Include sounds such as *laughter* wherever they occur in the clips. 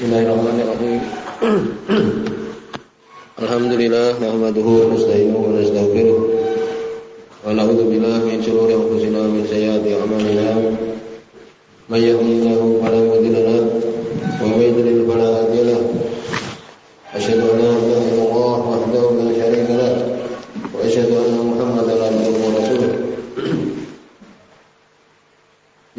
Bismillahirrahmanirrahim. *clears throat* Alhamdulillah nahmaduhu wa nasta'inuhu wa nastaghfiruh. Wa na'udzu billahi min shururi anfusina wa min sayyiati a'malina. May yahdihillahu fala mudilla lahu wa may yudlil fala hadiya lahu. Asyhadu an la ilaha illallah wahdahu la syarika lahu wa asyhadu anna Muhammadan abduhu wa rasuluh. *clears throat*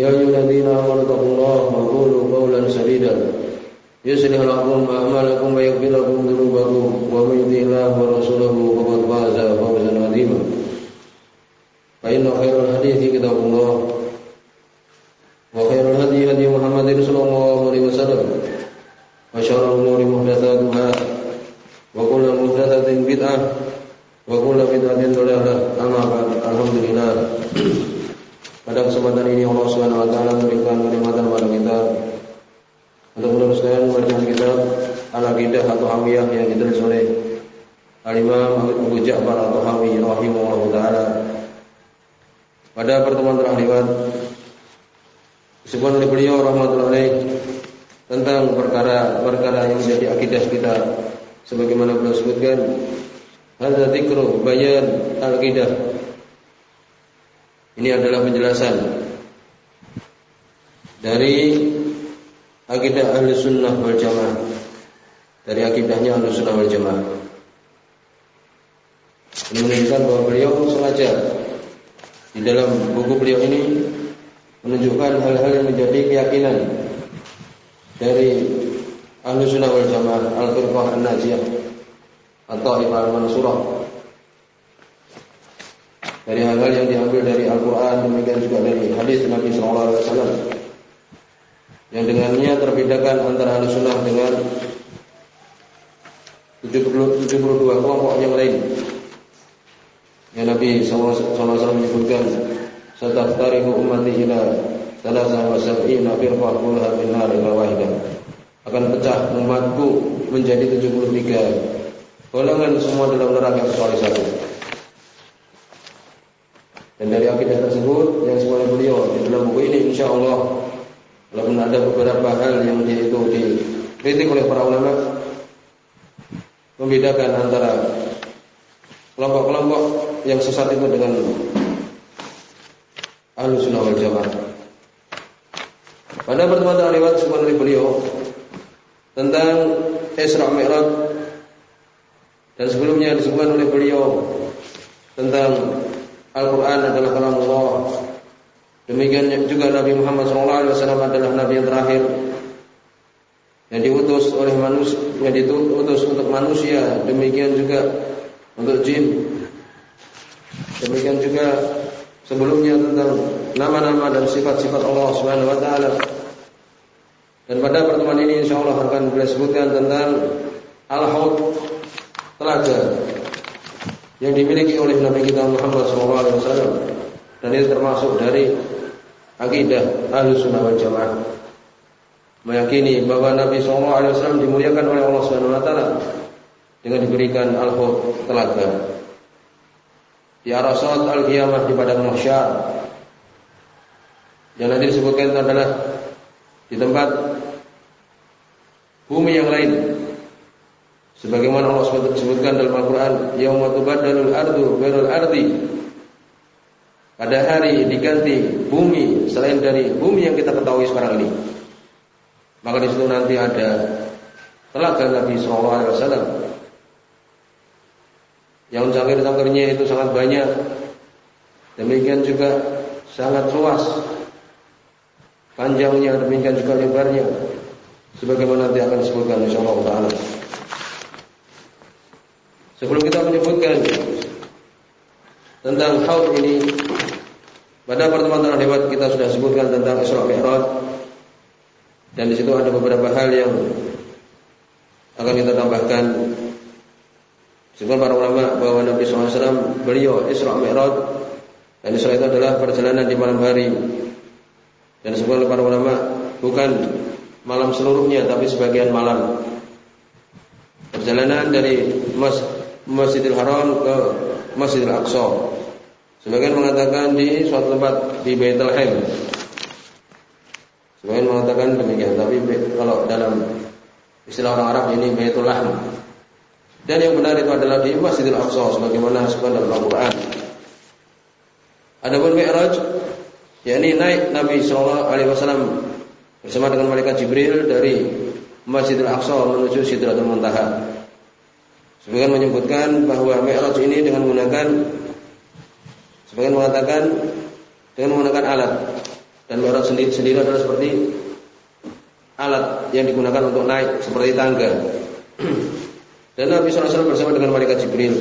يا أيها الذين آمنوا اتقوا الله وقولوا قولا سديدا يصلح لكم أعمالكم ويغفر لكم ذنوبكم ومن يطع الله ورسوله فقد فاز فوزا عظيما فإن خير الحديث كتاب الله وخير الهدي هدي محمد صلى الله عليه وسلم وشر الأمور محدثاتها وكل محدثة بدعة وكل بدعة ضلالة أما بعد الحمد لله Pada kesempatan ini Allah Subhanahu wa taala memberikan kenikmatan kepada kita untuk meneruskan bacaan kitab Al-Aqidah atau Hamiyah yang ditulis oleh Al-Imam Abu Ja'far atau Hami rahimahullah taala. Pada pertemuan terakhir disebutkan oleh beliau rahmatullahi tentang perkara-perkara yang menjadi akidah kita sebagaimana beliau sebutkan hadza dzikru bayan al-aqidah ini adalah penjelasan dari akidah ahli sunnah wal jamaah dari akidahnya ahli sunnah wal jamaah. Ini menunjukkan bahwa beliau sengaja di dalam buku beliau ini menunjukkan hal-hal yang menjadi keyakinan dari ahli sunnah wal jamaah al-firqah an-najiyah atau al-mansurah dari hal-hal yang diambil dari Al-Quran demikian juga dari hadis Nabi Wasallam. Yang dengannya terbedakan antara ahli sunnah dengan 70, 72 kelompok yang lain. Yang Nabi SAW menyebutkan sataftarihu ummati ila salasa wa sab'ina firqah kulha bin nar ila wahidah akan pecah umatku menjadi 73 golongan semua dalam neraka kecuali satu dan dari akidah tersebut yang semuanya beliau di dalam buku ini insya Allah walaupun ada beberapa hal yang dia itu dikritik oleh para ulama membedakan antara kelompok-kelompok yang sesat itu dengan ahlu sunnah wal jamaah. Pada pertemuan terlewat semuanya oleh beliau tentang Isra Mi'raj dan sebelumnya disebutkan oleh beliau tentang Al-Quran adalah kalam Allah. Demikian juga Nabi Muhammad SAW adalah Nabi yang terakhir yang diutus oleh manusia, yang diutus untuk manusia. Demikian juga untuk jin. Demikian juga sebelumnya tentang nama-nama dan sifat-sifat Allah Subhanahu Wa Taala. Dan pada pertemuan ini insya Allah akan beliau sebutkan tentang al-haud telaga yang dimiliki oleh Nabi kita Muhammad SAW dan itu termasuk dari akidah ahli sunnah wal jamaah. Meyakini bahwa Nabi SAW dimuliakan oleh Allah Subhanahu Wa Taala dengan diberikan al-hud telaga. Di arasat al-qiyamah di padang mahsyar. Yang nanti disebutkan adalah di tempat bumi yang lain Sebagaimana Allah sebutkan dalam Al-Quran, Yauma tubaddalul ardu ghairul ardi. Pada hari diganti bumi selain dari bumi yang kita ketahui sekarang ini. Maka di situ nanti ada telaga Nabi Sallallahu Alaihi Wasallam yang cangkir-cangkirnya itu sangat banyak. Demikian juga sangat luas panjangnya, demikian juga lebarnya. Sebagaimana nanti akan disebutkan insyaallah taala. Sebelum kita menyebutkan tentang haud ini pada pertemuan terakhir kita sudah sebutkan tentang Isra Mi'raj dan di situ ada beberapa hal yang bahkan kita tambahkan Sebab para ulama bahwa Nabi SAW beliau Isra Mi'raj dan Isra itu adalah perjalanan di malam hari. Dan sebuah para ulama bukan malam seluruhnya tapi sebagian malam. Perjalanan dari Mas Masjidil Haram ke Masjidil Aqsa. Sebagian mengatakan di suatu tempat di Bethlehem. Sebagian mengatakan demikian, tapi kalau dalam istilah orang Arab ini Baitul Lahm. Dan yang benar itu adalah di Masjidil Aqsa sebagaimana disebutkan dalam Al-Qur'an. Adapun Mi'raj yakni naik Nabi sallallahu alaihi wasallam bersama dengan malaikat Jibril dari Masjidil Aqsa menuju Sidratul Muntaha. Sebagian menyebutkan bahwa Mi'raj ini dengan menggunakan sebagian mengatakan dengan menggunakan alat dan Mi'raj sendiri, sendiri adalah seperti alat yang digunakan untuk naik seperti tangga. *clears throat* Dan Nabi SAW bersama dengan malaikat Jibril.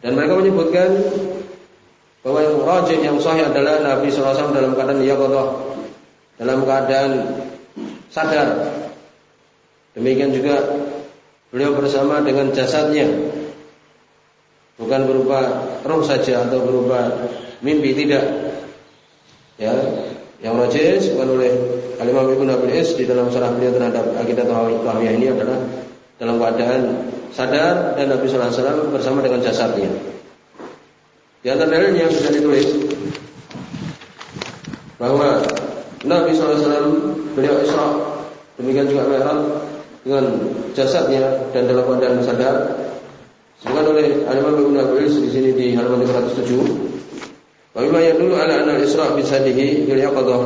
Dan mereka menyebutkan bahwa yang rajin yang sahih adalah Nabi SAW dalam keadaan yaqadah, dalam keadaan sadar. Demikian juga beliau bersama dengan jasadnya, bukan berupa roh saja atau berupa mimpi tidak. Ya, yang rajin bukan oleh Al-Imam Ibnu Abil Is di dalam syarah beliau terhadap akidah Tawawiyah ini adalah dalam keadaan sadar dan Nabi Sallallahu Alaihi Wasallam bersama dengan jasadnya. Di antara dalilnya bisa ditulis bahwa Nabi Sallallahu Alaihi Wasallam beliau Isra demikian juga Mi'raj dengan jasadnya dan dalam keadaan sadar. Sebutkan oleh Al-Imam Ibnu Abi di sini di halaman 307. Wa mimma dulu ala anna al-Isra bi sadihi bil yaqadah.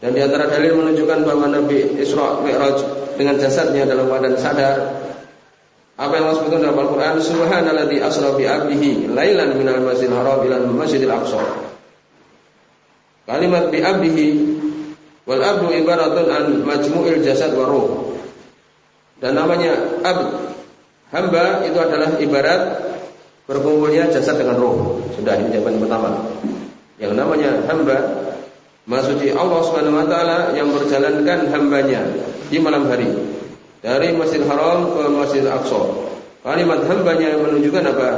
Dan di antara dalil menunjukkan bahwa Nabi Isra Mi'raj dengan jasadnya dalam keadaan sadar. Apa yang Allah sebutkan dalam Al-Quran Subhanalladzi asra bi abdihi lailan minal masjidil haram ila masjidil aqsa. Kalimat bi abdihi wal abdu ibaratun an majmu'il jasad wa ruh. Dan namanya abd hamba itu adalah ibarat berkumpulnya jasad dengan roh. Sudah ini jawaban pertama. Yang namanya hamba Maksudnya Allah Subhanahu wa taala yang berjalankan hambanya di malam hari dari Masjidil Haram ke Masjidil Aqsa. Kalimat hambanya menunjukkan apa?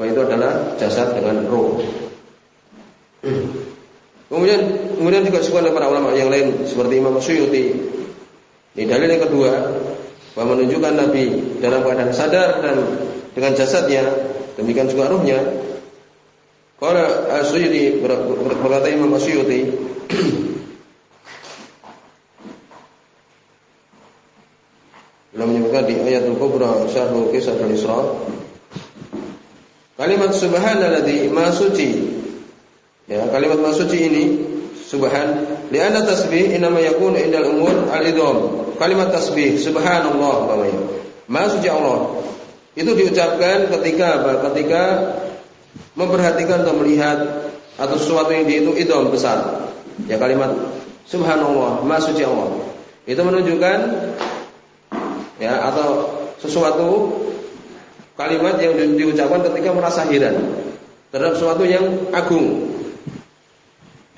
Bahwa itu adalah jasad dengan roh. Kemudian kemudian juga oleh para ulama yang lain seperti Imam Suyuti. Ini dalil yang kedua bahwa menunjukkan Nabi dalam keadaan sadar dan dengan jasadnya, demikian juga rohnya. Kalau Suyuti berkata Imam Suyuti Beliau menyebutkan di ayat Al-Kubra Syarhul Kisah al-Isra Kalimat subhanalladzi ma suci Ya, kalimat ma suci ini subhan li'anna tasbih inama yakunu indal umur al-idham. Kalimat tasbih subhanallah namanya. Ma suci Allah. Itu diucapkan ketika apa? Ketika memperhatikan atau melihat atau sesuatu yang dihitung idham besar. Ya kalimat Subhanallah, Maha suci Allah. Itu menunjukkan ya atau sesuatu kalimat yang di, diucapkan ketika merasa heran terhadap sesuatu yang agung.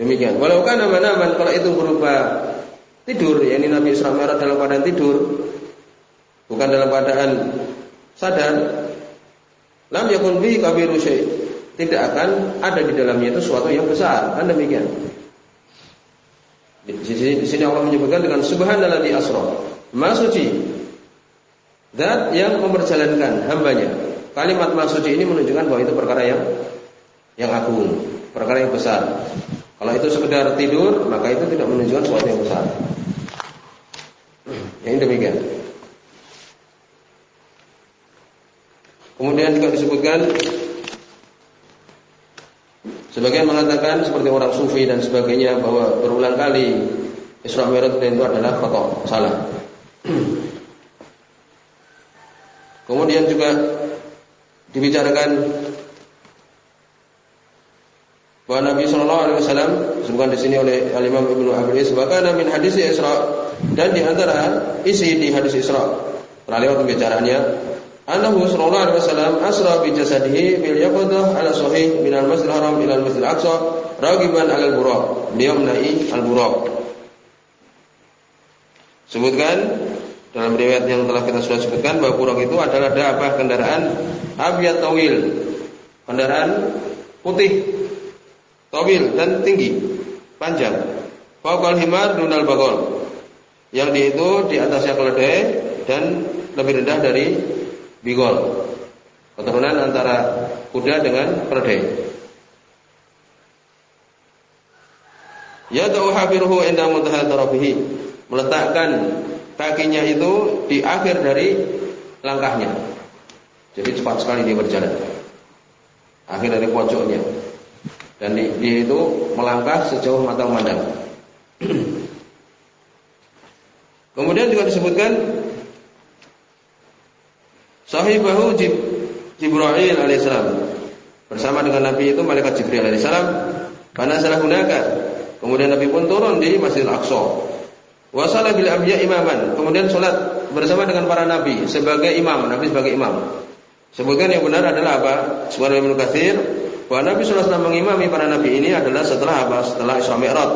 Demikian. Walau kan nama-nama kalau itu berupa tidur, ya ini Nabi Isra Mi'raj dalam keadaan tidur, bukan dalam keadaan sadar, lam yakun bi kabiru Tidak akan ada di dalamnya itu sesuatu yang besar, kan demikian. Di sini, di sini Allah menyebutkan dengan subhanalladzi asra. Maha suci. Dan yang memperjalankan hambanya. Kalimat maha suci ini menunjukkan bahwa itu perkara yang yang agung, perkara yang besar. Kalau itu sekedar tidur, maka itu tidak menunjukkan sesuatu yang besar. Yang demikian. Kemudian juga disebutkan Sebagian mengatakan seperti orang sufi dan sebagainya bahwa berulang kali Isra Mi'raj itu adalah kotor, salah. Kemudian juga dibicarakan bahwa Nabi Shallallahu Alaihi Wasallam disebutkan di sini oleh Al Imam Ibnu Abi bahkan min hadis Isra dan di antara isi di hadis Isra telah lewat pembicaraannya Anahu sallallahu alaihi wasallam asra bi jasadihi bil yaqadah ala sahih min al masjidil haram ila al masjidil aqsa ragiban ala al buraq. Beliau menaiki al buraq. Sebutkan dalam riwayat yang telah kita sudah sebutkan bahwa buruk itu adalah ada apa kendaraan abiyat tawil kendaraan putih tawil dan tinggi panjang Fakal himar dunal bagol yang di itu di atasnya keledai dan lebih rendah dari bigol keturunan antara kuda dengan keledai Ya hafiruhu inda muntaha meletakkan kakinya itu di akhir dari langkahnya. Jadi cepat sekali dia berjalan. Akhir dari pojoknya. Dan dia itu melangkah sejauh mata memandang. *clears throat* Kemudian juga disebutkan sahibahu Jib, Jibril alaihissalam bersama dengan Nabi itu malaikat Jibril alaihissalam pada salah gunakan. Kemudian Nabi pun turun di Masjidil Aqsa Wasalah bil imaman. Kemudian sholat bersama dengan para nabi sebagai imam, nabi sebagai imam. Sebagian yang benar adalah apa? Suara Ibnu Katsir bahwa Nabi alaihi mengimami para nabi ini adalah setelah apa? Setelah Isra Mi'raj.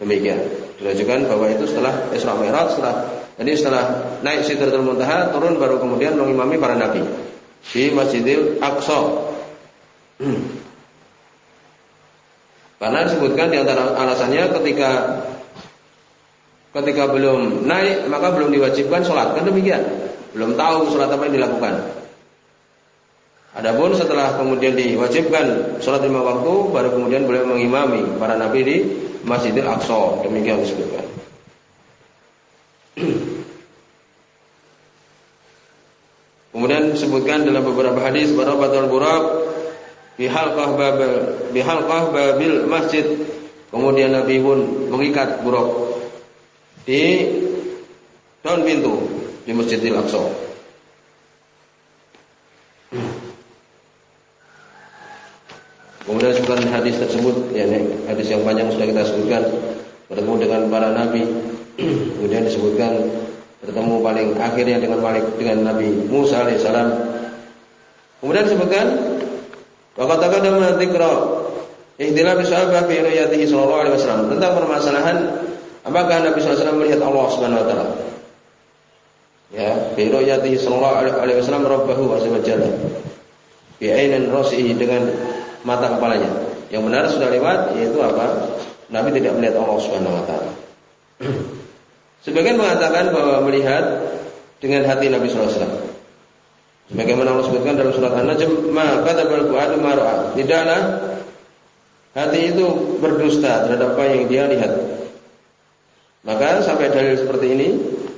Demikian. Dilanjutkan bahwa itu setelah Isra Mi'raj setelah jadi setelah naik Sidratul Muntaha turun baru kemudian mengimami para nabi di Masjidil Aqsa. *clears throat* Karena disebutkan di antara alasannya ketika ketika belum naik maka belum diwajibkan sholat kan demikian belum tahu sholat apa yang dilakukan. Adapun setelah kemudian diwajibkan sholat lima waktu baru kemudian boleh mengimami para nabi di Masjidil Aqsa. Demikian disebutkan. *clears throat* Kemudian disebutkan dalam beberapa hadis Barabatul Buraq bihalqah babil bihalqah babil masjid. Kemudian Nabi pun mengikat buruk di daun pintu di Masjidil Aqsa. Kemudian disebutkan hadis tersebut, ya hadis yang panjang sudah kita sebutkan bertemu dengan para nabi. Kemudian disebutkan bertemu paling akhirnya dengan Malik dengan Nabi Musa alaihissalam. Kemudian disebutkan Waktu taqaddama dzikra ihtilaf sahabat fi ru'yatihi sallallahu alaihi wasallam tentang permasalahan Apakah Nabi SAW melihat Allah Subhanahu Wa Taala? Ya, bi ru'yatihi sallallahu alaihi wasallam rabbahu wa jalla. Bi ainin rasihi dengan mata kepalanya. Yang benar sudah lewat yaitu apa? Nabi tidak melihat Allah Subhanahu wa taala. *clears throat* Sebagian mengatakan bahwa melihat dengan hati Nabi sallallahu alaihi wasallam. Sebagaimana Allah sebutkan dalam surat An-Najm, "Ma kadzabal fuadu ma Tidaklah hati itu berdusta terhadap apa yang dia lihat. Maka sampai dalil seperti ini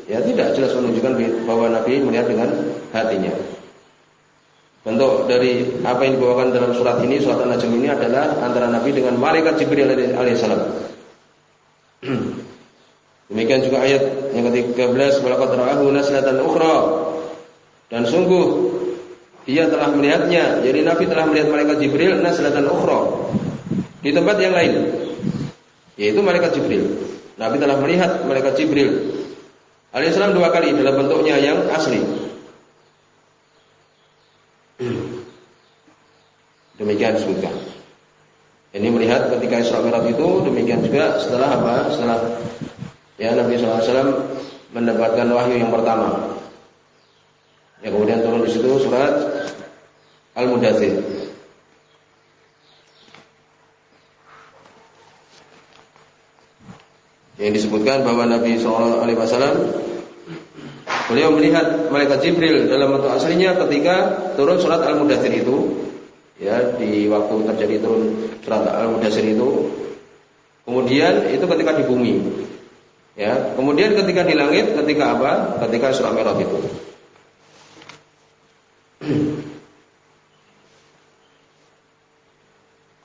ya tidak jelas menunjukkan bahwa Nabi melihat dengan hatinya. Bentuk dari apa yang dibawakan dalam surat ini, surat An-Najm ini adalah antara Nabi dengan malaikat Jibril alaihissalam. *clears throat* Demikian juga ayat yang ke-13, "Walaqad ra'ahu naslatan ukhra." Dan sungguh dia telah melihatnya. Jadi Nabi telah melihat malaikat Jibril naslatan ukhra di tempat yang lain. Yaitu malaikat Jibril. Nabi telah melihat malaikat Jibril alaihissalam dua kali dalam bentuknya yang asli. Demikian disebutkan. Ini melihat ketika Isra Mi'raj itu demikian juga setelah apa? Setelah ya Nabi SAW mendapatkan wahyu yang pertama. Ya kemudian turun di situ surat Al-Mudathir. Yang disebutkan bahwa Nabi Wasallam beliau melihat malaikat Jibril dalam bentuk aslinya ketika turun surat Al-Mudathir itu. Ya di waktu terjadi turun surat Al-Mudathir itu. Kemudian itu ketika di bumi. Ya kemudian ketika di langit ketika apa? Ketika surat Merah itu.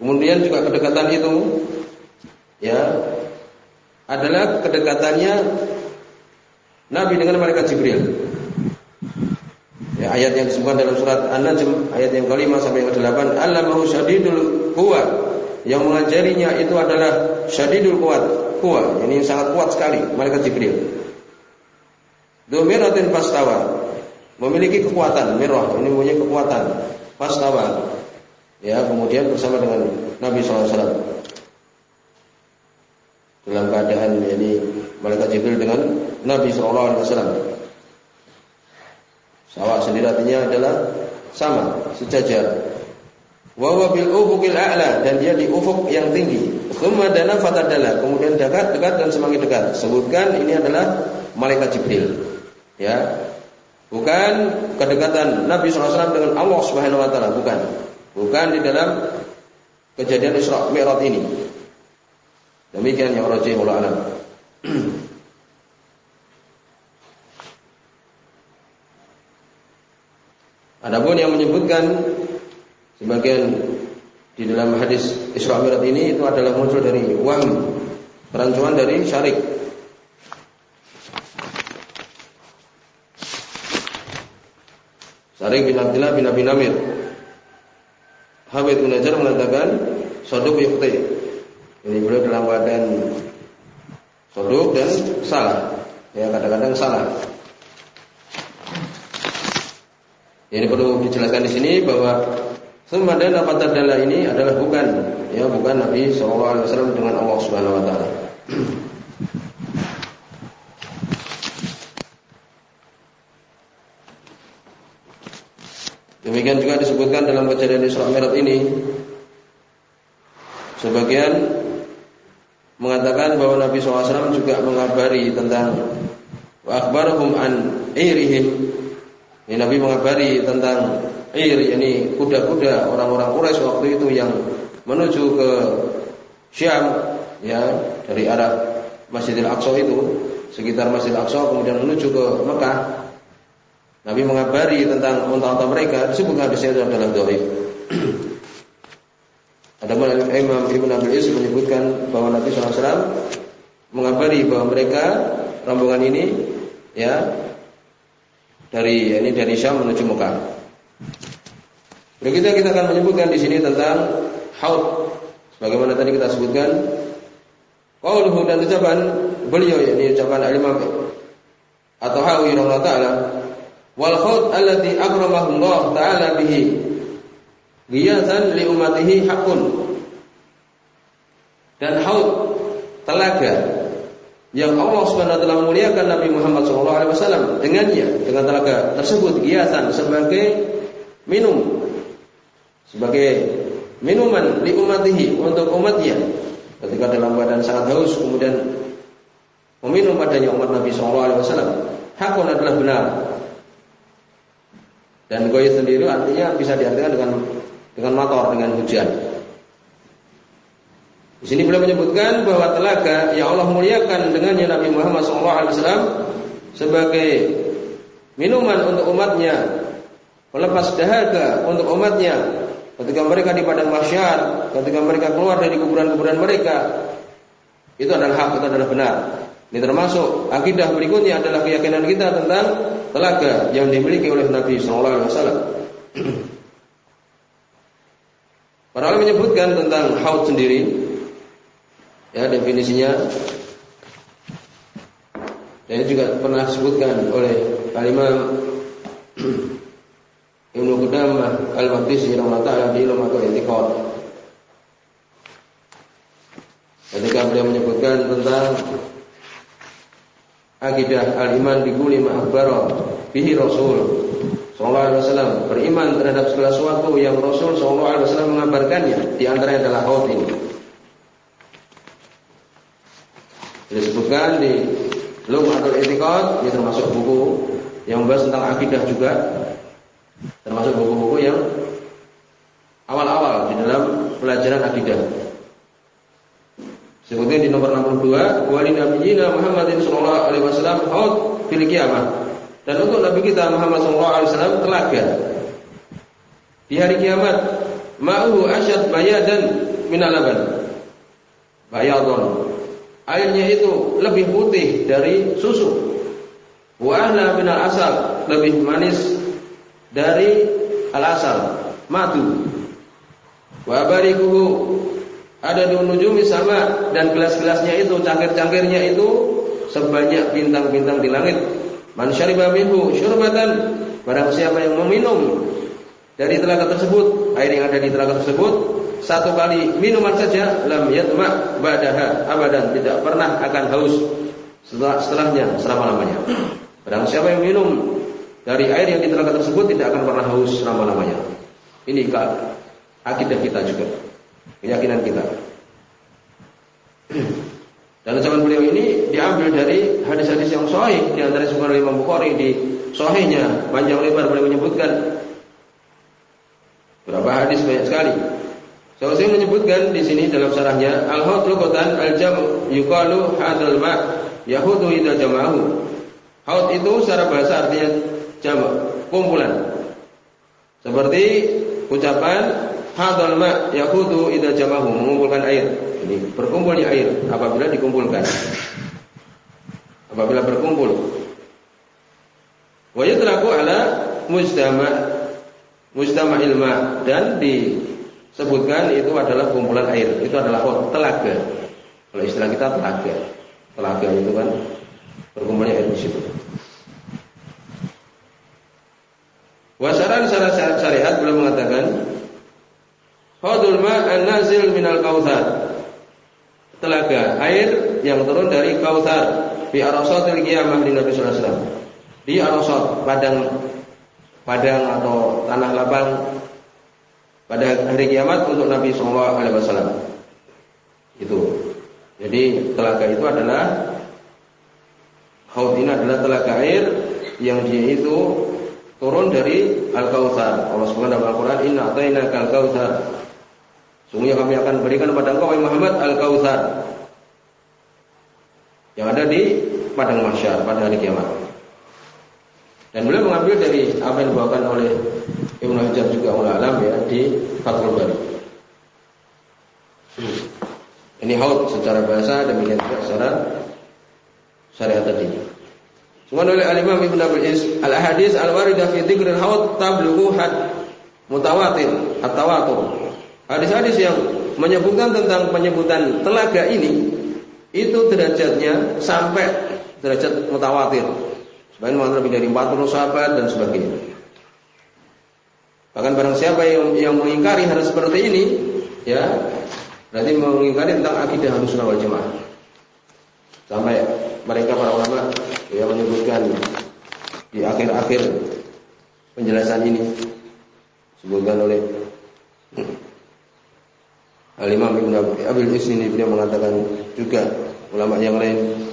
Kemudian juga kedekatan itu. Ya adalah kedekatannya Nabi dengan malaikat Jibril. Ya, ayat yang disebutkan dalam surat An-Najm ayat yang kelima sampai yang ke-8, "Allamahu syadidul quwa." Yang mengajarinya itu adalah syadidul kuat, kuwa, ini sangat kuat sekali, malaikat Jibril. Dumiratin pastawa. Memiliki kekuatan, mirah, ini punya kekuatan. Pastawa. Ya, kemudian bersama dengan Nabi SAW dalam keadaan ini malaikat Jibril dengan Nabi Shallallahu Alaihi Wasallam. Sendiri artinya adalah sama, sejajar. Wawa bil ufukil a'la dan dia di ufuk yang tinggi. Thumma dana fatadala, kemudian dekat, dekat dan semakin dekat. Sebutkan ini adalah malaikat Jibril. Ya. Bukan kedekatan Nabi SAW dengan Allah Subhanahu wa taala, bukan. Bukan di dalam kejadian Isra Mi'raj ini. Demikian yang rajihul alam. *clears throat* Adapun yang menyebutkan sebagian di dalam hadis Isra Mi'raj ini itu adalah muncul dari waham, perancuan dari syarik. Syarik bin Abdullah bin Abi Namir. Habib bin Hajar mengatakan soduk yukti ini beliau dalam keadaan soduk dan salah. Ya kadang-kadang salah. Ini perlu dijelaskan di sini bahwa Sumada dapat terdala ini adalah bukan ya bukan Nabi SAW dengan Allah Subhanahu Wa Taala. Demikian juga disebutkan dalam kejadian Isra Mi'raj ini sebagian mengatakan bahwa Nabi SAW juga mengabari tentang wa akhbarahum an irihim. Ini Nabi mengabari tentang ir, yakni kuda-kuda orang-orang Quraisy waktu itu yang menuju ke Syam ya dari arah Masjidil Aqsa itu sekitar Masjidil Aqsa kemudian menuju ke Mekah. Nabi mengabari tentang unta-unta mereka disebut hadisnya itu adalah dhaif. *clears throat* Ada Imam Ibn Abil Is menyebutkan bahwa Nabi SAW mengabari bahwa mereka rombongan ini ya dari ya, ini dari Syam menuju Mekah. Berikutnya kita akan menyebutkan di sini tentang haud. Sebagaimana tadi kita sebutkan qauluhu dan ucapan beliau yakni ucapan Imam atau Hawi rahimahullah taala wal haud alladhi akramahu Allah taala bihi Ghiyasan li umatihi hakun. Dan haud telaga yang Allah Subhanahu wa taala memuliakan Nabi Muhammad SAW dengannya. Dengan telaga tersebut giasan sebagai minum. Sebagai minuman li umatihi untuk umatnya. Ketika dalam badan sangat haus kemudian meminum padanya umat Nabi SAW hakun adalah benar. Dan goy sendiri artinya bisa diartikan dengan dengan motor dengan hujan. Di sini beliau menyebutkan bahwa telaga yang Allah muliakan dengannya Nabi Muhammad SAW sebagai minuman untuk umatnya, melepas dahaga untuk umatnya ketika mereka di padang mahsyar, ketika mereka keluar dari kuburan-kuburan mereka. Itu adalah hak, itu adalah benar. Ini termasuk akidah berikutnya adalah keyakinan kita tentang telaga yang dimiliki oleh Nabi SAW. *clears throat* Para ulama menyebutkan tentang haud sendiri ya definisinya dan juga pernah disebutkan oleh Al-Imam *clears throat* Ibnu Qudamah Al-Maqdisi ta'ala di ilmu atau i'tiqad. Ketika beliau menyebutkan tentang akidah al-iman bi kulli ma bihi Rasul Sallallahu Alaihi Wasallam beriman terhadap segala sesuatu yang Rasul Sallallahu Alaihi Wasallam mengabarkannya. Di antaranya adalah haud ini. Disebutkan di Lum'atul Etiqad, ini termasuk buku yang membahas tentang akidah juga, termasuk buku-buku yang awal-awal di dalam pelajaran akidah. Sebutnya di nomor 62, Wali Nabi Muhammadin Sallallahu Alaihi Wasallam haud fil kiamat. Dan untuk Nabi kita Muhammad SAW telaga. Di hari kiamat ma'u asyad bayadan minalaban bayadun airnya itu lebih putih dari susu. Wa ahla minal asal lebih manis dari al asal madu. Wa barikuhu ada di nujumi sama dan gelas-gelasnya itu cangkir-cangkirnya itu sebanyak bintang-bintang di langit Man syariba minhu syurbatan barang siapa yang meminum dari telaga tersebut, air yang ada di telaga tersebut satu kali minuman saja lam yatma ba'daha abadan tidak pernah akan haus setelah setelahnya selama-lamanya. Barang siapa yang minum dari air yang di telaga tersebut tidak akan pernah haus selama-lamanya. Ini akidah kita juga. Keyakinan kita. *clears throat* Dan ucapan beliau ini diambil dari hadis-hadis yang sahih di antara oleh Imam Bukhari di sahihnya panjang lebar beliau menyebutkan berapa hadis banyak sekali. Saya so, menyebutkan di sini dalam syarahnya al-haud lughatan al-jam yuqalu hadal ma yahudu idza jama'ahu. Haud itu secara bahasa artinya jam kumpulan. Seperti ucapan hadal ma yahudu idza jama'ahu mengumpulkan air. Ini berkumpulnya air apabila dikumpulkan. Apabila berkumpul. Wa yutraku ala mujtama mujtama ilma dan disebutkan itu adalah kumpulan air. Itu adalah telaga. Kalau istilah kita telaga. Telaga itu kan berkumpulnya air di situ. Wasaran syariat belum mengatakan Fadul ma an-nazil minal kautsar telaga air yang turun dari Kautsar di Arasatil Qiyamah di Nabi sallallahu alaihi wasallam. Di Arasat, padang padang atau tanah lapang pada hari kiamat untuk Nabi sallallahu alaihi wasallam. Itu. Jadi telaga itu adalah Haud ini adalah telaga air yang dia itu turun dari Al-Kautsar. Allah Subhanahu wa taala "Inna atainakal kautsar." Sungguhnya kami akan berikan kepada engkau Muhammad Al-Kautsar yang ada di padang mahsyar pada hari kiamat. Dan beliau mengambil dari apa yang dibawakan oleh Ibnu Hajar juga oleh alam ya di Fathul Bari. Ini haud secara bahasa demikian juga secara syariat tadi. Semua oleh Al-Imam Ibnu Abil Is Al-Hadis Al-Waridah fi Dzikril Haud tablughu mutawatir at-tawatur. Hadis-hadis yang menyebutkan tentang penyebutan telaga ini itu derajatnya sampai derajat mutawatir. Sebagian lebih dari 40 sahabat dan sebagainya. Bahkan barang siapa yang, yang mengingkari hal seperti ini, ya, berarti mengingkari tentang akidah harus wal Jamaah. Sampai mereka para ulama yang menyebutkan di akhir-akhir penjelasan ini sebutkan oleh Al-Imam Ibn Abil Isni beliau mengatakan juga ulama yang lain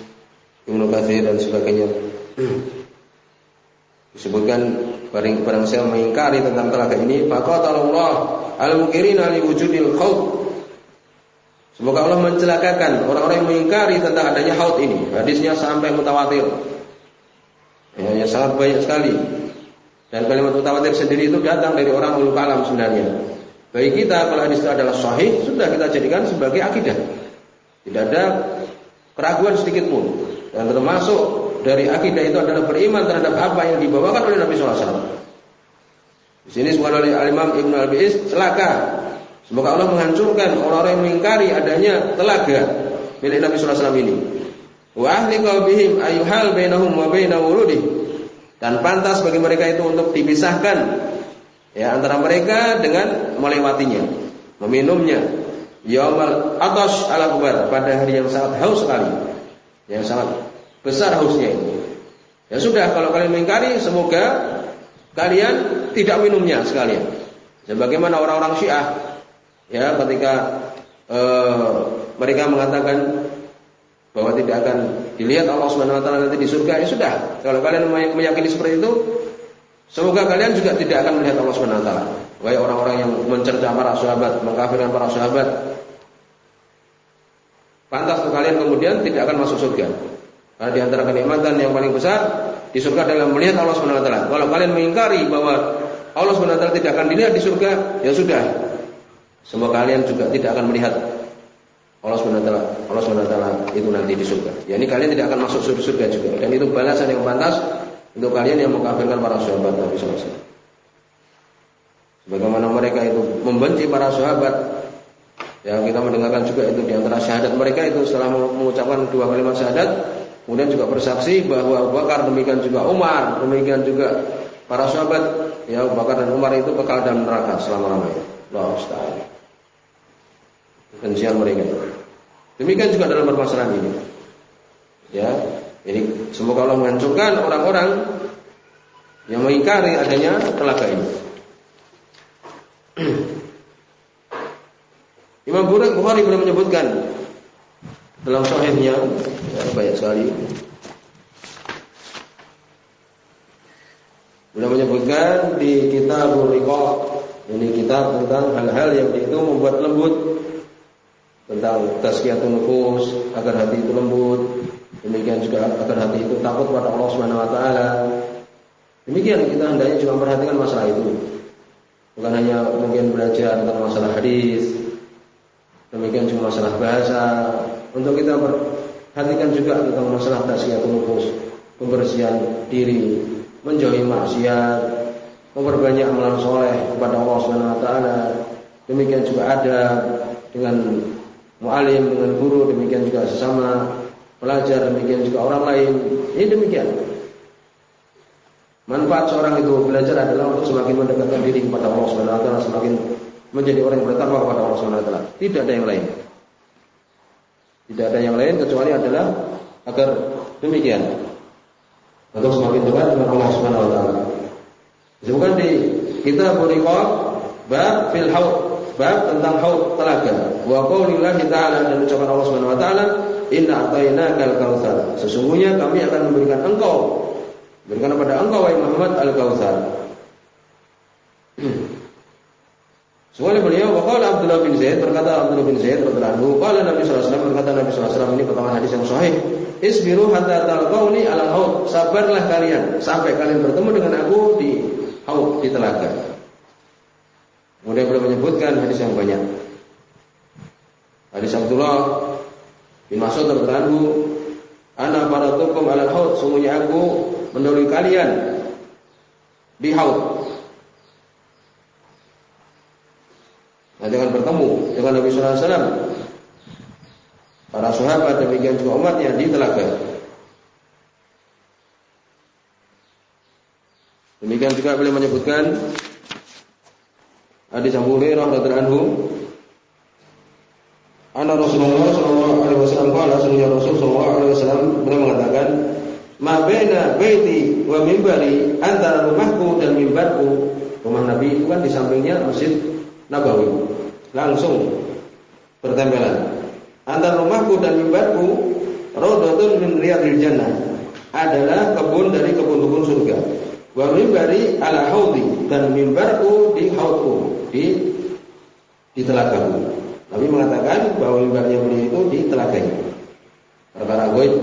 Ibnu Katsir dan sebagainya disebutkan barang barang saya mengingkari tentang telaga ini faqatallahu al-mukirina li wujudil khawf Semoga Allah mencelakakan orang-orang yang mengingkari tentang adanya haud ini. Hadisnya sampai mutawatir. Ya, ya sangat banyak sekali. Dan kalimat mutawatir sendiri itu datang dari orang ulul kalam sebenarnya. Bagi kita kalau hadis itu adalah sahih, sudah kita jadikan sebagai akidah. Tidak ada keraguan sedikit pun. Dan termasuk dari akidah itu adalah beriman terhadap apa yang dibawakan oleh Nabi SAW. Di sini sebuah oleh Imam Ibn Al-Bi'is celaka. Semoga Allah menghancurkan orang-orang yang mengingkari adanya telaga milik Nabi SAW ini. Wa ahli qaubihim ayuhal bainahum wa baina Dan pantas bagi mereka itu untuk dipisahkan ya antara mereka dengan melewatinya, meminumnya. Yaumal atas ala kubar pada hari yang sangat haus sekali, yang sangat besar hausnya ini. Ya sudah, kalau kalian mengingkari, semoga kalian tidak minumnya sekalian. Sebagaimana orang-orang Syiah, ya ketika uh, mereka mengatakan bahwa tidak akan dilihat Allah Subhanahu wa taala nanti di surga, ya sudah. Kalau kalian meyakini seperti itu, Semoga kalian juga tidak akan melihat Allah Subhanahu wa. Wahai orang-orang yang mencerca para sahabat, mengkafirkan para sahabat. Pantas kalian kemudian tidak akan masuk surga. Karena di antara kenikmatan yang paling besar di surga adalah melihat Allah Subhanahu wa. Kalau kalian mengingkari bahwa Allah Subhanahu wa tidak akan dilihat di surga, ya sudah. Semoga kalian juga tidak akan melihat Allah Subhanahu wa. Allah Subhanahu wa itu nanti di surga. Ya ini kalian tidak akan masuk surga juga. Dan itu balasan yang pantas untuk kalian yang mengkafirkan para sahabat Nabi SAW. Sebagaimana mereka itu membenci para sahabat, ya kita mendengarkan juga itu di antara syahadat mereka itu setelah mengucapkan dua kalimat syahadat, kemudian juga bersaksi bahwa Abu Bakar demikian juga Umar, demikian juga para sahabat, ya Abu Bakar dan Umar itu kekal dalam neraka selama-lamanya. Allah Ustaz. Kebencian mereka. Demikian juga dalam permasalahan ini. Ya, Ini semoga Allah menghancurkan orang-orang yang mengingkari adanya telaga ini. *clears throat* Imam Bukhari pernah menyebutkan dalam sahihnya ya, banyak sekali Beliau menyebutkan di kitab Riqaq ini kitab tentang hal-hal yang itu membuat lembut tentang tazkiyatun nufus agar hati itu lembut demikian juga agar hati itu takut pada Allah Subhanahu wa taala. Demikian kita hendaknya juga memperhatikan masalah itu. Bukan hanya mungkin belajar tentang masalah hadis demikian juga masalah bahasa. Untuk kita perhatikan juga tentang masalah tazkiyatun nufus pembersihan diri menjauhi maksiat, memperbanyak amalan soleh kepada Allah Subhanahu Wa Taala. Demikian juga ada dengan mualim, dengan guru, demikian juga sesama pelajar, demikian juga orang lain. Ini demikian. Manfaat seorang itu belajar adalah untuk semakin mendekatkan diri kepada Allah Subhanahu Wa Taala, semakin menjadi orang yang bertakwa kepada Allah Subhanahu Wa Taala. Tidak ada yang lain. Tidak ada yang lain kecuali adalah agar demikian untuk semakin dekat dengan Allah Subhanahu wa taala. Disebutkan di kita Riqaq bab fil bab tentang haud telaga. Wa qaulillahi ta'ala dan ucapan Allah Subhanahu wa taala, "Inna atainakal kautsar." Sesungguhnya kami akan memberikan engkau berikan kepada engkau wahai Muhammad al-kautsar. Soalnya *clears throat* beliau waqala Abdullah bin Zaid berkata Abdullah bin Zaid radhiyallahu anhu qala Nabi sallallahu alaihi wasallam berkata Nabi sallallahu alaihi wasallam ini potongan hadis yang sahih Isbiru hatta talqauni ala haud. Sabarlah kalian sampai kalian bertemu dengan aku di haud di telaga. Kemudian beliau menyebutkan hadis yang banyak. Hadis Abdullah bin Mas'ud radhiyallahu Ana faratukum ala haud, sungguhnya aku mendahului kalian di haud. Nah, jangan bertemu dengan Nabi wasallam para sahabat demikian juga umatnya di telaga. Demikian juga boleh menyebutkan hadis Abu Hurairah radhiyallahu anhu. Anna Rasulullah sallallahu alaihi wasallam qala sunnya Rasul sallallahu alaihi wasallam beliau mengatakan ma baina baiti wa mimbari antara rumahku dan mimbarku rumah Nabi itu kan di sampingnya Masjid Nabawi. Langsung bertempelan. Antara rumahku dan mimbarku raudhatun min riyadil jannah adalah kebun dari kebun-kebun surga. Wa mimbari ala haudi dan mimbarku di haudku di di telagaku. Nabi mengatakan bahwa mimbarnya beliau itu di telaganya. Perkara goib.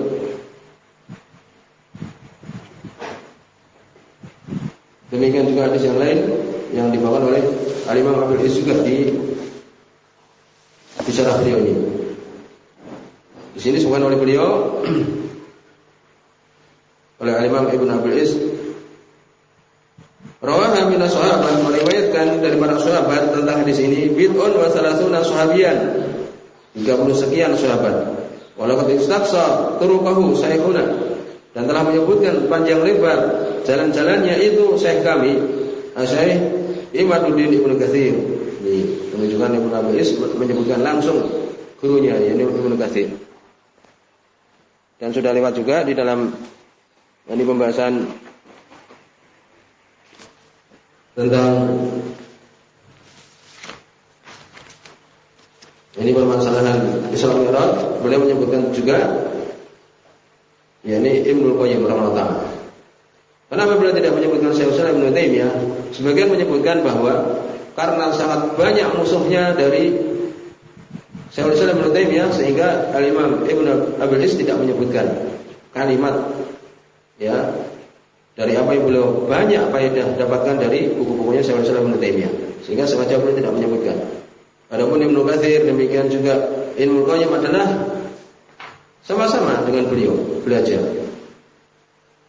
Demikian juga hadis yang lain yang dibawakan oleh Al-Imam Abdul juga di bicara beliau ini. Di sini disebutkan oleh beliau *clears throat* oleh Imam Ibn Abil Is Rawaha min sahabat meriwayatkan dari para sahabat tentang hadis ini bid'un wa salasuna sahabian 30 sekian sahabat walaupun istaqsa turuqahu syekhuna dan telah menyebutkan panjang lebar jalan-jalannya itu syekh kami Syekh Imaduddin Ibnu Katsir. Ini menunjukkan Ibnu Abi Is menyebutkan langsung gurunya yakni Ibnu Katsir. Dan sudah lewat juga di dalam ini pembahasan tentang ini permasalahan Islam Mi'raj beliau menyebutkan juga yakni Ibnu Qayyim rahimahullah. Kenapa beliau tidak menyebutkan Syekh Islam Ibnu Taimiyah? Sebagian menyebutkan bahwa karena sangat banyak musuhnya dari Syekhul Islam Ibnu Taimiyah sehingga Al-Imam Ibnu Abil Is tidak menyebutkan kalimat ya dari apa yang beliau banyak faedah dapatkan dari buku-bukunya Syekhul Islam Ibnu Taimiyah sehingga sengaja beliau tidak menyebutkan. Adapun Ibnu Katsir demikian juga Ibnu Qayyim adalah sama-sama dengan beliau belajar.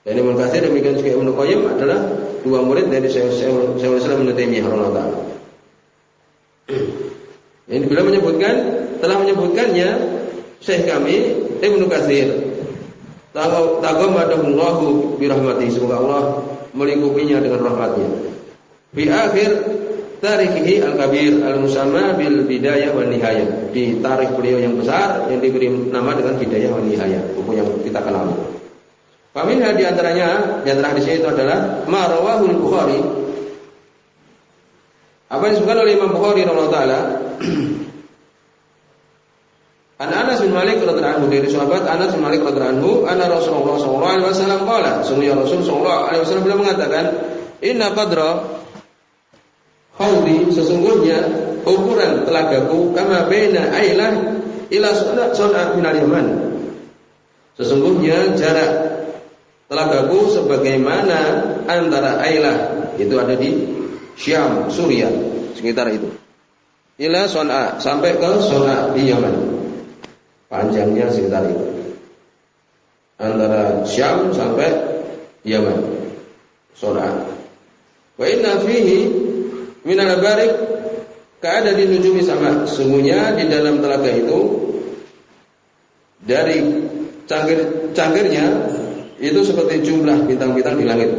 Dan Ibnu Katsir demikian juga Ibnu Qayyim adalah dua murid dari Syekhul Islam Ibnu Taimiyah rahimahullah. Ini beliau menyebutkan telah menyebutkannya Syekh kami Ibnu Katsir. Taghammadahullahu birahmati. Semoga Allah melingkupinya dengan rahmatnya. Di akhir tarikihi al-kabir al-musamma bil bidayah wal nihayah. Di tarikh beliau yang besar yang diberi nama dengan bidayah wal nihayah, buku yang kita kenal. Faminha di antaranya di antara hadis itu adalah marawahul Bukhari. Apa yang disebutkan oleh Imam Bukhari radhiyallahu taala *clears throat* An Anas bin Malik radhiyallahu anhu dari sahabat Anas bin Malik radhiyallahu anhu, anna Rasulullah sallallahu alaihi wasallam qala, sungguh Rasul sallallahu alaihi wasallam beliau mengatakan, "Inna qadra haudi sesungguhnya ukuran telagaku kama baina ailah ila sun'a min al-Yaman." Sesungguhnya jarak telagaku sebagaimana antara Ailah itu ada di Syam, Suriah, sekitar itu. Ila Son'a sampai ke Son'a di Yaman panjangnya sekitar itu. Antara Syam sampai Yaman Sora wa inna fihi min al-barik keada di nujumi sama. Sungguhnya di dalam telaga itu dari cangkir cangkirnya itu seperti jumlah bintang-bintang di langit.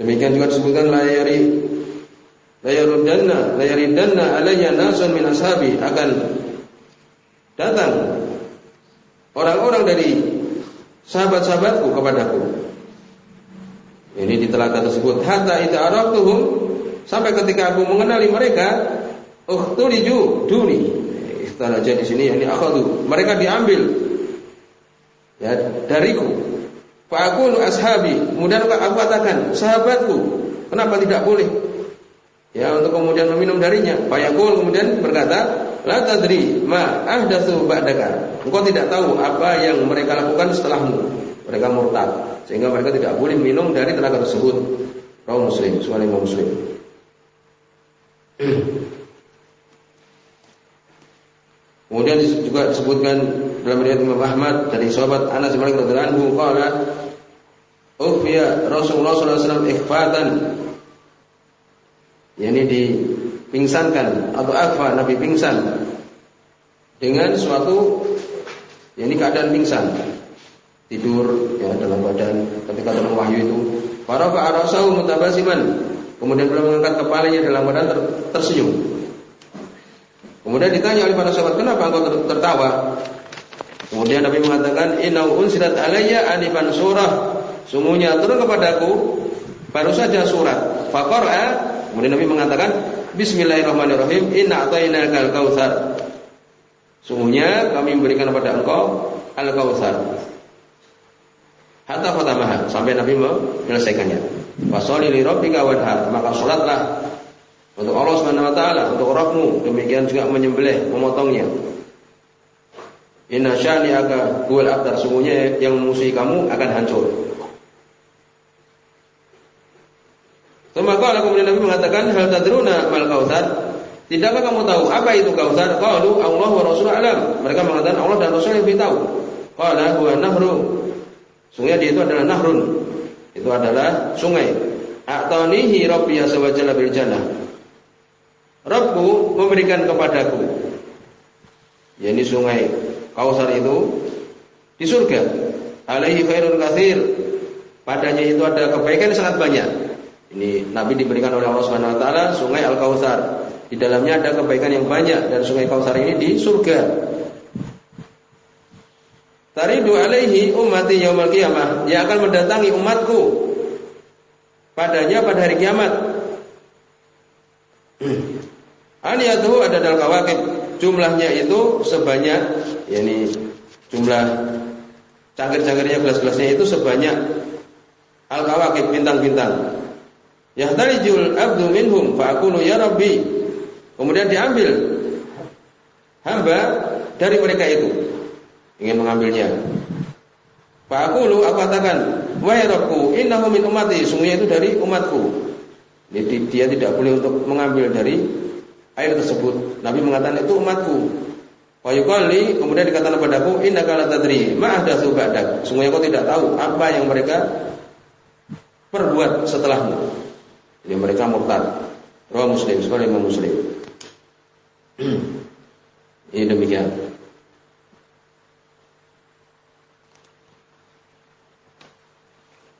Demikian juga disebutkan layari layaruddanna layaridanna alayya nasun min ashabi. Akan datang orang-orang dari sahabat-sahabatku kepadaku. Ini di telaga tersebut hatta itu tuhum sampai ketika aku mengenali mereka, ukhtuliju duni. Istilah di sini yang akhadu. Mereka diambil ya dariku. Fa aku ashabi. Kemudian aku katakan, sahabatku, kenapa tidak boleh? Ya, untuk kemudian meminum darinya. Fayaqul kemudian berkata, La tadri ma ahdatsu ba'daka. Engkau tidak tahu apa yang mereka lakukan setelahmu. Mereka murtad sehingga mereka tidak boleh minum dari tenaga tersebut. Rawi Muslim, suami Muslim. *clears throat* Kemudian juga disebutkan dalam riwayat Imam Ahmad dari sahabat Anas bin Malik radhiyallahu anhu qala Ufiya Rasulullah sallallahu alaihi wasallam ikhfatan yakni di pingsankan atau apa Nabi pingsan. Dengan suatu ya ini keadaan pingsan. Tidur ya dalam badan. Ketika dalam wahyu itu para fa'arasahu mutabasiman. Kemudian beliau mengangkat kepalanya dalam badan ter, tersenyum. Kemudian ditanya oleh para sahabat kenapa engkau ter, tertawa? Kemudian Nabi mengatakan inna unsilat alayya anifan surah. Sungguhnya turun kepadaku baru saja surat faqara kemudian Nabi mengatakan Bismillahirrahmanirrahim. Inna atainakal kautsar. Sungguhnya kami memberikan kepada engkau al-kautsar. Hatta fatamaha sampai Nabi menyelesaikannya. Fasoli li rabbika. Maka salatlah untuk Allah Subhanahu wa taala, untuk Rabbmu, demikian juga menyembelih, memotongnya. Inna syani'aka huwal abtar. Sungguhnya yang memusuhi kamu akan hancur. Kemudian Nabi mengatakan hal tadruna mal kautsar? Tidakkah kamu tahu apa itu kautsar? Qalu Allah wa Rasul alam. Mereka mengatakan Allah dan Rasul lebih tahu. Qala huwa nahru. Sungai dia itu adalah nahrun. Itu adalah sungai. A'tanihi rabbi azza wa bil jannah. Rabbku memberikan kepadaku yakni sungai Kausar itu di surga. Alaihi khairun katsir. Padanya itu ada kebaikan sangat banyak. Ini Nabi diberikan oleh Allah Subhanahu wa taala sungai Al-Kautsar. Di dalamnya ada kebaikan yang banyak dan sungai Kautsar ini di surga. Taridu alaihi ummati yaumil qiyamah, yang akan mendatangi umatku padanya pada hari kiamat. *clears throat* Aniyatuhu ada dalam kawakib jumlahnya itu sebanyak yakni jumlah cangkir-cangkirnya gelas-gelasnya itu sebanyak al-kawakib bintang-bintang Yahtarijul abdu minhum fa'akulu ya Rabbi. Kemudian diambil hamba dari mereka itu ingin mengambilnya. Fa'akulu aku katakan, wahai Rabbku, innahu min ummati, sungguhnya itu dari umatku. Jadi dia tidak boleh untuk mengambil dari air tersebut. Nabi mengatakan itu umatku. Wa yuqali kemudian dikatakan padaku innaka la tadri ma ahdatsu ba'dak. Sungguhnya kau tidak tahu apa yang mereka perbuat setelahmu. Jadi mereka murtad. Roh Muslim, sebagai Imam Muslim. *clears throat* Ini demikian.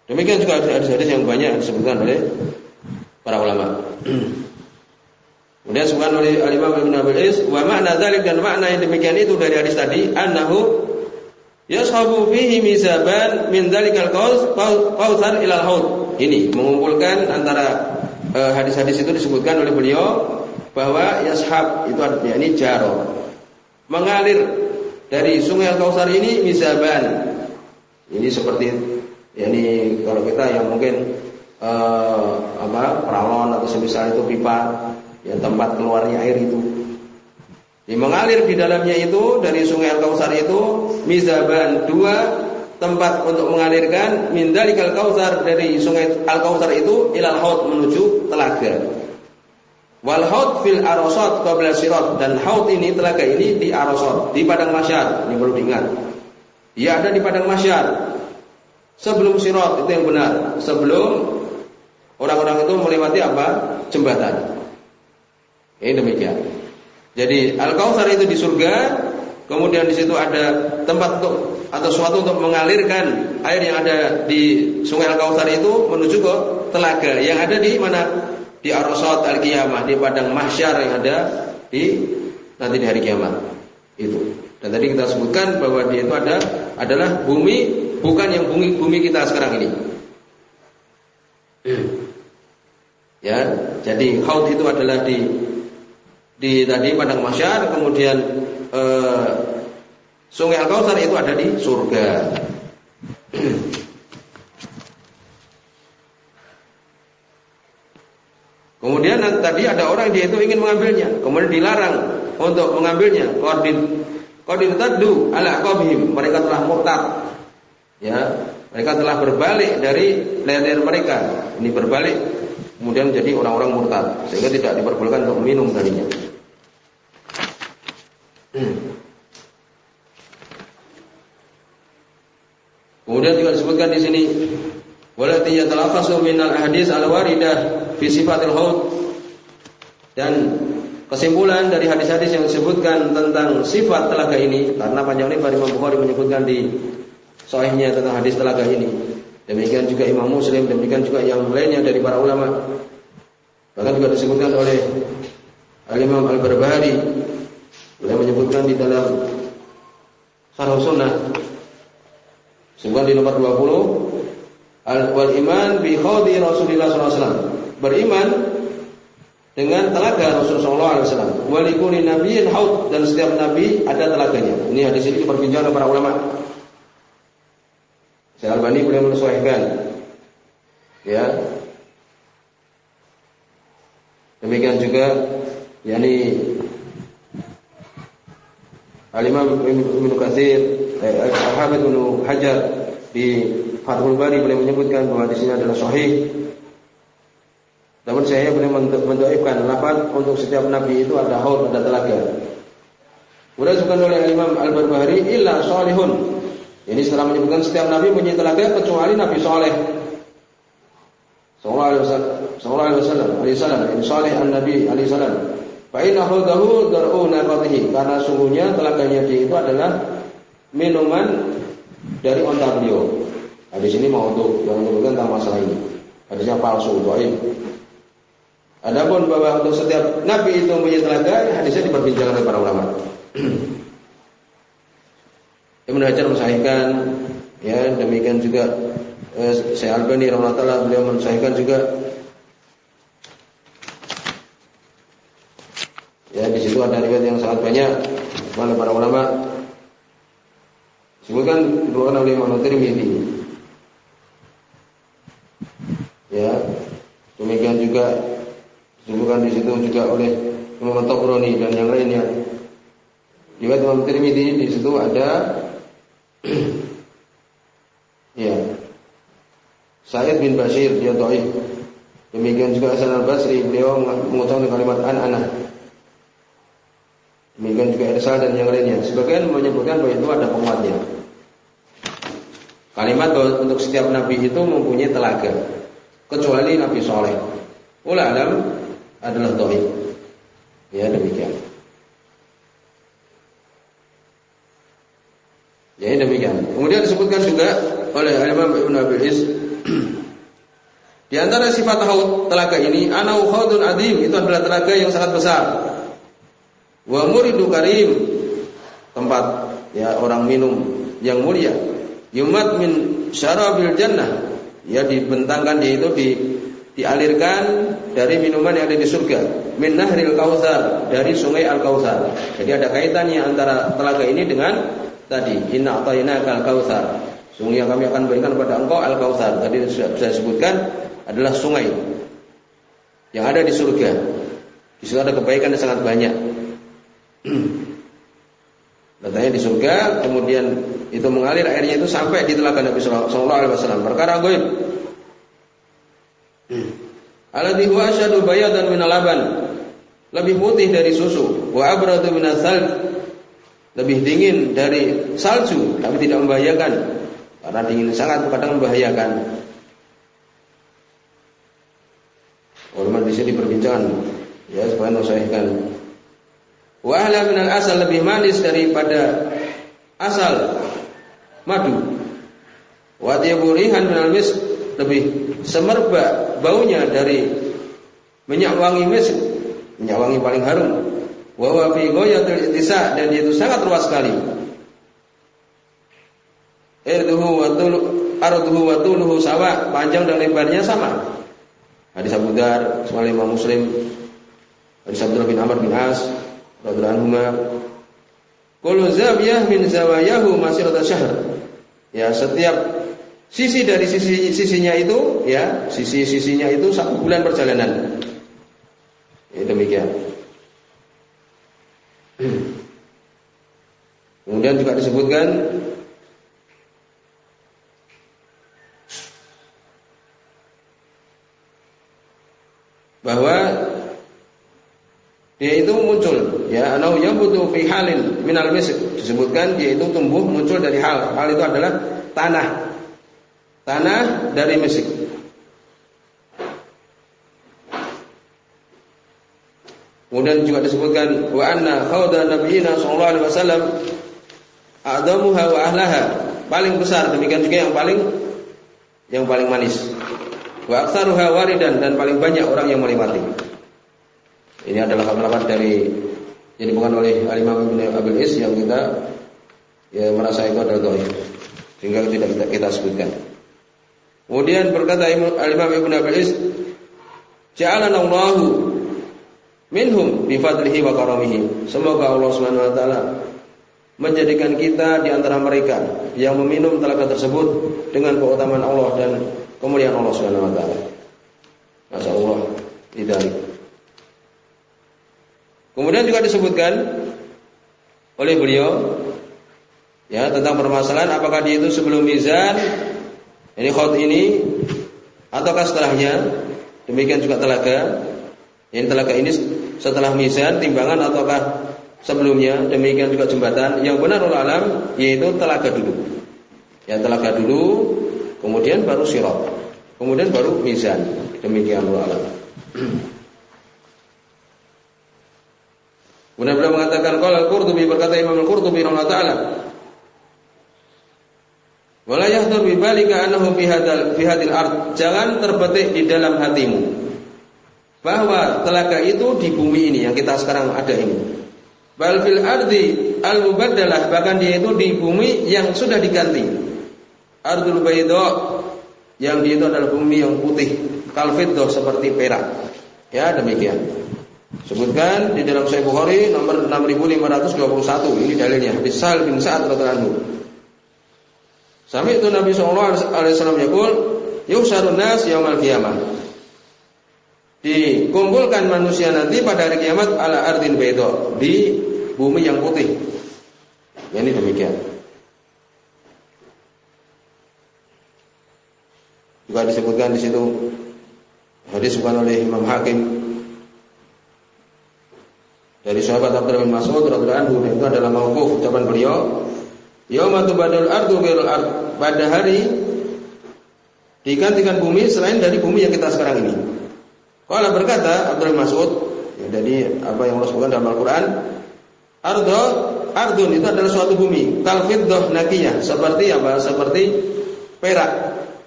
Demikian juga hadis-hadis yang banyak disebutkan oleh para ulama. *clears throat* Kemudian disebutkan oleh Al-Imam Ibn Abil Is, wa makna dzalik dan makna yang demikian itu dari hadis tadi, annahu Yashabu fihi mizaban min dalikal kautsar ilal haud. Ini mengumpulkan antara eh, hadis-hadis itu disebutkan oleh beliau bahwa yashab itu yakni jaro. Mengalir dari sungai Al-Kautsar ini mizaban. Ini seperti yakni kalau kita yang mungkin uh, apa peralon atau semisal itu pipa ya tempat keluarnya air itu di mengalir di dalamnya itu dari sungai Al-Kautsar itu mizaban dua tempat untuk mengalirkan min dalikal kautsar dari sungai Al-Kautsar itu ilal haud menuju telaga. Wal haud fil arasat qabla sirat dan haud ini telaga ini di arasat di padang masyar. Ini perlu diingat. Dia ada di padang masyar. Sebelum sirat itu yang benar. Sebelum orang-orang itu melewati apa? Jembatan. Ini demikian. Jadi Al-Kautsar itu di surga, kemudian di situ ada tempat untuk atau suatu untuk mengalirkan air yang ada di Sungai Al-Kautsar itu menuju ke telaga yang ada di mana? Di Arasat Al-Qiyamah, di padang mahsyar yang ada di nanti di hari kiamat. Itu. Dan tadi kita sebutkan bahwa dia itu ada adalah bumi bukan yang bumi bumi kita sekarang ini. Ya, jadi haud itu adalah di di tadi padang masyar kemudian eh, sungai Al Kautsar itu ada di surga. Kemudian tadi ada orang dia itu ingin mengambilnya, kemudian dilarang untuk mengambilnya. Qadin qadin taddu ala qabhim, mereka telah murtad. Ya, mereka telah berbalik dari leher mereka. Ini berbalik kemudian menjadi orang-orang murtad sehingga tidak diperbolehkan untuk minum darinya. Hmm. Kemudian juga disebutkan di sini walati yatalaffasu minal hadis al-waridah fi sifatil haud dan kesimpulan dari hadis-hadis yang disebutkan tentang sifat telaga ini karena panjang lebar Imam Bukhari menyebutkan di sahihnya tentang hadis telaga ini. Demikian juga Imam Muslim demikian juga yang lainnya dari para ulama. Bahkan juga disebutkan oleh Al-Imam Al-Barbahari Beliau menyebutkan di dalam Sarah Sunnah Sebuah di nomor 20 Al wal iman bi khawdi Rasulullah SAW Beriman dengan telaga Rasulullah SAW Walikuni nabiyin haud Dan setiap nabi ada telaganya. Ini hadis ini diperbincangkan para ulama. Saya Albani boleh menyesuaikan. Ya. Demikian juga yakni Al-Imam Ibnu Katsir, eh, Al-Hafidz Ibnu Hajar di Fathul Bari boleh menyebutkan bahwa di sini adalah sahih. Namun saya boleh mendoakan lafaz untuk setiap nabi itu ada haud, ada telaga. Kemudian disebutkan oleh Imam Al-Barbahari illa salihun. Ini setelah menyebutkan setiap nabi punya telaga kecuali Nabi Saleh. Sallallahu alaihi wasallam, alaihi wasallam, alaihi wasallam, an-nabi alaihi wasallam. Fa'inna hudahu dar'u naqatihi Karena sungguhnya telaganya dia itu adalah minuman dari onta beliau. Nah, di sini mau untuk yang menyebutkan tentang masalah ini. Hadisnya palsu, dhaif. Adapun bahwa untuk setiap nabi itu punya telaga, hadisnya diperbincangkan oleh para ulama. *clears throat* Ibnu Hajar mensahihkan ya demikian juga eh, Syekh Albani rahimahullah beliau mensahihkan juga Situ ada riwayat yang sangat banyak oleh para ulama. Sebutkan dikeluarkan oleh Imam Tirmidzi. Ya, demikian juga disebutkan di situ juga oleh Imam Tabrani dan yang lainnya. Riwayat Imam Tirmidzi di situ ada *clears throat* ya. Sa'id bin Bashir dia dhaif. Demikian juga Hasan al-Basri beliau mengutamakan kalimat an-ana. Demikian juga irsal dan yang lainnya. Sebagian menyebutkan bahwa itu ada penguatnya. Kalimat untuk setiap nabi itu mempunyai telaga, kecuali Nabi Soleh. Ulah alam adalah dohid. Ya demikian. Ya demikian. Kemudian disebutkan juga oleh Imam Ibn Abi Is *clears throat* di antara sifat telaga ini, anau haudun adim itu adalah telaga yang sangat besar. Wa muridu karim. Tempat ya orang minum yang mulia. Yumat min syarabil jannah. Ya dibentangkan dia itu di dialirkan dari minuman yang ada di surga. Min nahril kautsar dari sungai al kautsar jadi ada kaitannya antara telaga ini dengan tadi inna atainaka al kautsar. Sungai yang kami akan berikan kepada engkau al kautsar tadi sudah saya sebutkan adalah sungai yang ada di surga. Di situ ada kebaikan yang sangat banyak Letaknya di surga, kemudian itu mengalir airnya itu sampai di telaga Nabi Sallallahu Alaihi Wasallam. Perkara goib Alladhi huwa asyadu bayadan min. Lebih putih dari susu. Wa abradu min Lebih dingin dari salju, tapi tidak membahayakan. Karena dingin sangat kadang membahayakan. Ulama di sini perbincangan ya supaya mensahihkan. Wa ahla minal asal lebih manis daripada asal madu. Wa tiyaburihan minal misk lebih semerbak baunya dari minyak wangi misk, minyak wangi paling harum. Wa wa fi ghayatil dan itu sangat luas sekali. Irduhu wa tul arduhu wa tuluhu sawa, panjang dan lebarnya sama. Hadis Abu Dar, Imam Muslim, hadis Abdullah bin Amr bin As, radhiyallahu. Kullu zawiyah min zawayahu masirata syahr. Ya, setiap Sisi dari sisi sisinya itu, ya, sisi sisinya itu satu bulan perjalanan. Ya, demikian. *clears throat* Kemudian juga disebutkan bahwa dia itu muncul ya anau butuh fi halin minal misik disebutkan dia itu tumbuh muncul dari hal hal itu adalah tanah tanah dari Mesir. Kemudian juga disebutkan wa anna khawda nabiyina sallallahu alaihi wasallam adamuha wa ahlaha paling besar demikian juga yang paling yang paling manis. Wa aktsaruha waridan dan paling banyak orang yang menikmati. Ini adalah kabar dari yang dibukan oleh Al-Imam Ibnu Abil Is yang kita ya merasa itu adalah doa. Sehingga tidak kita, kita sebutkan. Kemudian berkata Imam Ibn Abi Is, "Ja'alana Allahu minhum bi fadlihi wa karamihi." Semoga Allah Subhanahu wa taala menjadikan kita di antara mereka yang meminum telaga tersebut dengan keutamaan Allah dan kemuliaan Allah Subhanahu wa taala. Masya Allah, tidak. Kemudian juga disebutkan oleh beliau ya tentang permasalahan apakah dia itu sebelum mizan ini khot ini ataukah setelahnya? Demikian juga telaga. Ini telaga ini setelah mizan timbangan ataukah sebelumnya? Demikian juga jembatan. Yang benar ulama alam yaitu telaga dulu. Ya telaga dulu, kemudian baru sirot, kemudian baru mizan. Demikian ulama alam. *clears throat* Kemudian beliau mengatakan kalau Al-Qurtubi berkata Imam Al-Qurtubi rahimahullah taala Wala yahdur bi balika annahu fi hadal fi hadil. Jangan terbetik di dalam hatimu bahwa telaga itu di bumi ini yang kita sekarang ada ini. Bal fil ardi al mubaddalah bahkan dia itu di bumi yang sudah diganti. Ardul bayda yang dia itu adalah bumi yang putih, kalfiddah seperti perak. Ya, demikian. Sebutkan di dalam Sahih Bukhari nomor 6521 ini dalilnya. Bisal bin Sa'ad radhiyallahu Sampai itu Nabi Shallallahu Alaihi Wasallam yakul, yusarun nas yaumal kiamat. Dikumpulkan manusia nanti pada hari kiamat ala ardin bedo di bumi yang putih. Ini demikian. Juga disebutkan di situ hadis bukan oleh Imam Hakim dari sahabat Abdullah bin Mas'ud radhiyallahu anhu itu adalah mauquf ucapan beliau Yauma tubadul ardu ghairul ard. Pada hari digantikan bumi selain dari bumi yang kita sekarang ini. Kalau berkata Abdul Mas'ud, ya, jadi apa yang Allah sebutkan dalam Al-Qur'an, ardo ardun itu adalah suatu bumi, kalfiddah nakiyah, seperti apa? Seperti perak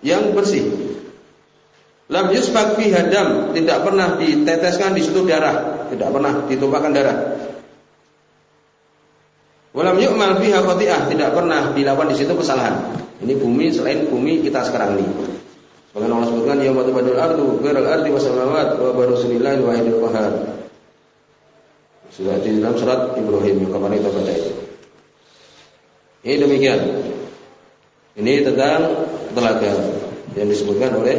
yang bersih. Lam yusbak fi hadam, tidak pernah diteteskan di situ darah, tidak pernah ditumpahkan darah. Walam yu'mal fiha khati'ah, tidak pernah dilakukan di situ kesalahan. Ini bumi selain bumi kita sekarang ini. Sebagaimana Allah sebutkan ya badul ardu ghairal ardi was samawat wa barasulillahi wahidul qahar. Sudah di dalam surat Ibrahim yang kemarin kita baca itu. Ini demikian. Ini tentang telaga yang disebutkan oleh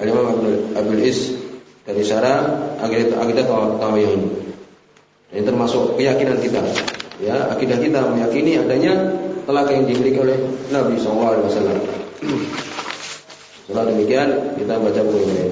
Al-Imam Abdul Is dari syarah akidah akidah tawiyun. Ini termasuk keyakinan kita ya akidah kita meyakini adanya telaga yang dimiliki oleh Nabi SAW. *clears throat* Setelah demikian kita baca buku ini.